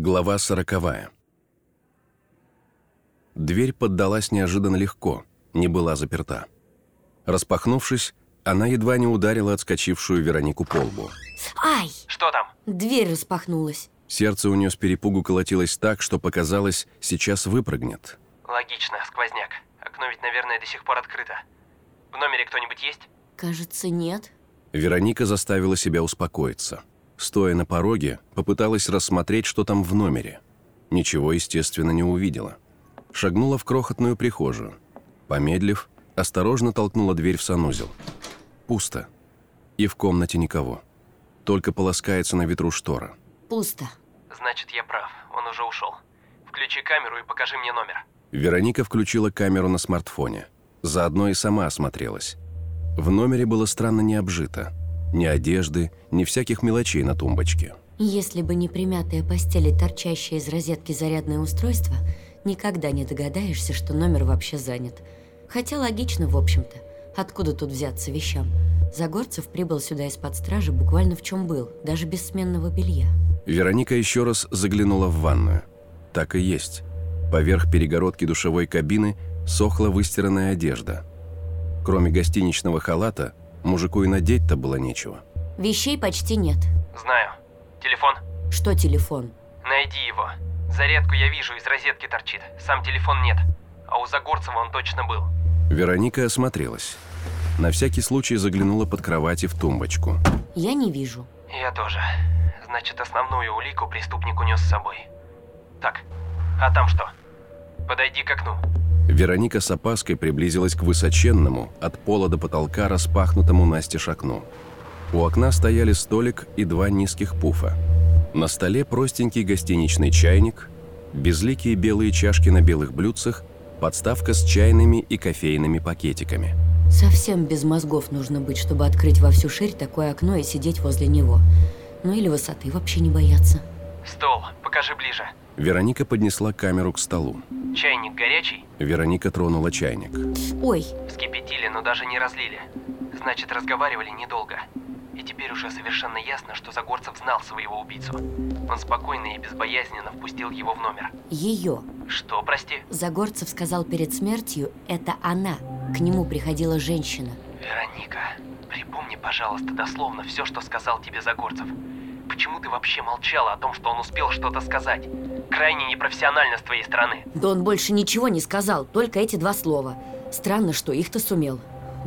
Глава сороковая. Дверь поддалась неожиданно легко, не была заперта. Распахнувшись, она едва не ударила отскочившую Веронику по лбу. Ай! Что там? Дверь распахнулась. Сердце у нее с перепугу колотилось так, что показалось, сейчас выпрыгнет. Логично, сквозняк. Окно ведь, наверное, до сих пор открыто. В номере кто-нибудь есть? Кажется, нет. Вероника заставила себя успокоиться. Стоя на пороге, попыталась рассмотреть, что там в номере. Ничего, естественно, не увидела. Шагнула в крохотную прихожую. Помедлив, осторожно толкнула дверь в санузел. Пусто. И в комнате никого. Только полоскается на ветру штора. Пусто. Значит, я прав. Он уже ушел. Включи камеру и покажи мне номер. Вероника включила камеру на смартфоне. Заодно и сама осмотрелась. В номере было странно не обжито. Ни одежды, ни всяких мелочей на тумбочке. Если бы не примятая постель и торчащее из розетки зарядное устройство, никогда не догадаешься, что номер вообще занят. Хотя логично, в общем-то. Откуда тут взяться вещам? Загорцев прибыл сюда из-под стражи буквально в чем был, даже без сменного белья. Вероника еще раз заглянула в ванную. Так и есть. Поверх перегородки душевой кабины сохла выстиранная одежда. Кроме гостиничного халата, мужику и надеть-то было нечего. Вещей почти нет. Знаю. Телефон? Что телефон? Найди его. Зарядку я вижу, из розетки торчит. Сам телефон нет. А у Загорцева он точно был. Вероника осмотрелась. На всякий случай заглянула под кровать и в тумбочку. Я не вижу. Я тоже. Значит, основную улику преступник унес с собой. Так, а там что? Подойди к окну. Вероника с опаской приблизилась к высоченному, от пола до потолка распахнутому настежь окну. У окна стояли столик и два низких пуфа. На столе простенький гостиничный чайник, безликие белые чашки на белых блюдцах, подставка с чайными и кофейными пакетиками. Совсем без мозгов нужно быть, чтобы открыть во всю ширь такое окно и сидеть возле него. Ну или высоты вообще не бояться. Стол, покажи ближе. Вероника поднесла камеру к столу. Чайник горячий? Вероника тронула чайник. Ой, Вскипятили, но даже не разлили. Значит, разговаривали недолго. И теперь уже совершенно ясно, что Загорцев знал своего убийцу. Он спокойно и безбоязненно впустил его в номер. ее. Что, прости? Загорцев сказал перед смертью, это она. К нему приходила женщина. Вероника, припомни, пожалуйста, дословно все, что сказал тебе Загорцев. Почему ты вообще молчала о том, что он успел что-то сказать? Крайне непрофессионально с твоей стороны. Да он больше ничего не сказал, только эти два слова. Странно, что их-то сумел.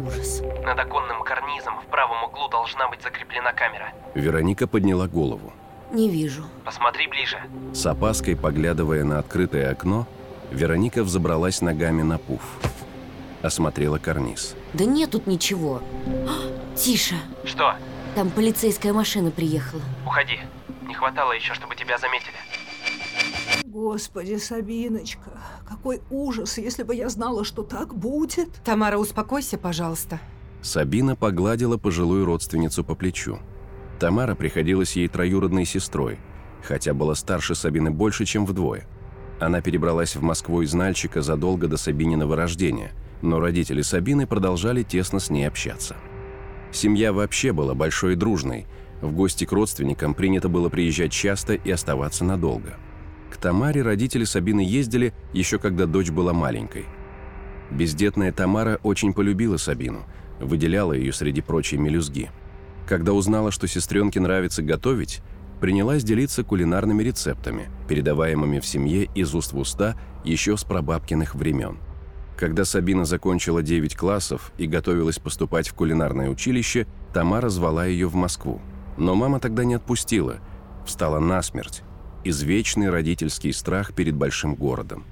Ужас. Над оконным карнизом в правом углу должна быть закреплена камера. Вероника подняла голову. Не вижу. Посмотри ближе. С опаской, поглядывая на открытое окно, Вероника взобралась ногами на пуф. Осмотрела карниз. Да нет тут ничего. А, Тише. Что? Там полицейская машина приехала. Уходи. Не хватало еще, чтобы тебя заметили. Господи, Сабиночка, какой ужас, если бы я знала, что так будет. Тамара, успокойся, пожалуйста. Сабина погладила пожилую родственницу по плечу. Тамара приходилась ей троюродной сестрой, хотя была старше Сабины больше, чем вдвое. Она перебралась в Москву из Нальчика задолго до Сабининого рождения, но родители Сабины продолжали тесно с ней общаться. Семья вообще была большой и дружной. В гости к родственникам принято было приезжать часто и оставаться надолго. К Тамаре родители Сабины ездили еще когда дочь была маленькой. Бездетная Тамара очень полюбила Сабину, выделяла ее среди прочей мелюзги. Когда узнала, что сестренке нравится готовить, принялась делиться кулинарными рецептами, передаваемыми в семье из уст в уста еще с прабабкиных времен. Когда Сабина закончила 9 классов и готовилась поступать в кулинарное училище, Тамара звала ее в Москву. Но мама тогда не отпустила, встала насмерть. Извечный родительский страх перед большим городом.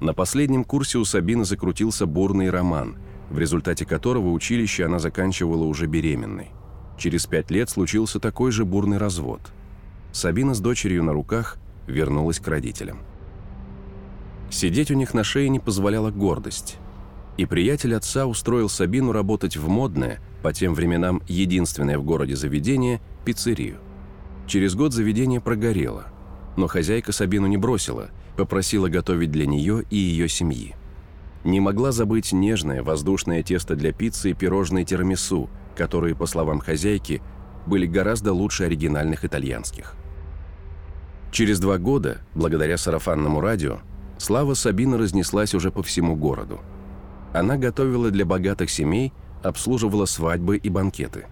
На последнем курсе у Сабины закрутился бурный роман, в результате которого училище она заканчивала уже беременной. Через пять лет случился такой же бурный развод. Сабина с дочерью на руках вернулась к родителям. Сидеть у них на шее не позволяла гордость. И приятель отца устроил Сабину работать в модное, по тем временам единственное в городе заведение, пиццерию. Через год заведение прогорело, но хозяйка Сабину не бросила, попросила готовить для нее и ее семьи. Не могла забыть нежное воздушное тесто для пиццы и пирожные тирамису, которые, по словам хозяйки, были гораздо лучше оригинальных итальянских. Через два года, благодаря сарафанному радио, слава Сабины разнеслась уже по всему городу. Она готовила для богатых семей, обслуживала свадьбы и банкеты.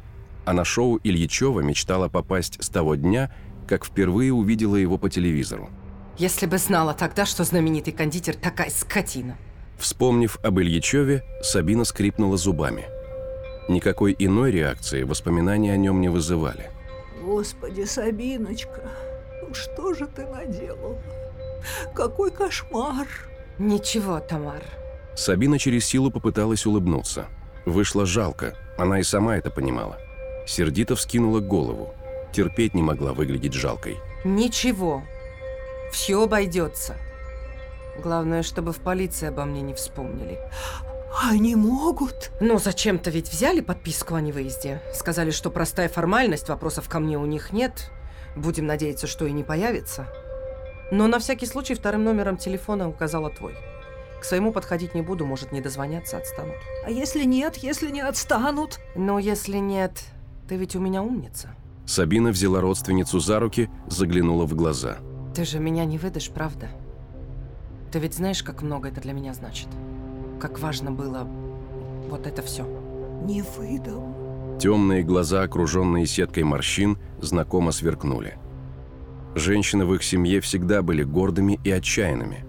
А на шоу Ильичева мечтала попасть с того дня, как впервые увидела его по телевизору. Если бы знала тогда, что знаменитый кондитер такая скотина. Вспомнив об Ильичеве, Сабина скрипнула зубами. Никакой иной реакции воспоминания о нем не вызывали. Господи, Сабиночка, ну что же ты наделала? Какой кошмар! Ничего, Тамар. Сабина через силу попыталась улыбнуться. Вышло жалко, она и сама это понимала. Сердито вскинула голову. Терпеть не могла выглядеть жалкой. Ничего. Все обойдется. Главное, чтобы в полиции обо мне не вспомнили. Они могут? Ну, зачем-то ведь взяли подписку о невыезде. Сказали, что простая формальность, вопросов ко мне у них нет. Будем надеяться, что и не появится. Но на всякий случай вторым номером телефона указала твой. К своему подходить не буду, может, не дозвонятся, отстанут. А если нет, если не отстанут? Но если нет, ты ведь у меня умница. Сабина взяла родственницу за руки, заглянула в глаза. Ты же меня не выдашь, правда? Ты ведь знаешь, как много это для меня значит? Как важно было вот это все. Не выдам. Темные глаза, окруженные сеткой морщин, знакомо сверкнули. Женщины в их семье всегда были гордыми и отчаянными,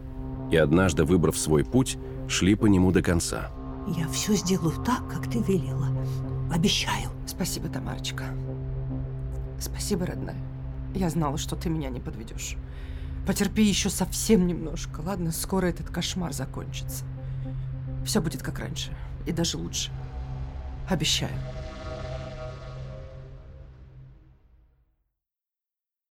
и однажды, выбрав свой путь, шли по нему до конца. Я все сделаю так, как ты велела. Обещаю. Спасибо, Тамарочка. Спасибо, родная. Я знала, что ты меня не подведешь. Потерпи еще совсем немножко, ладно? Скоро этот кошмар закончится. Все будет как раньше. И даже лучше. Обещаю.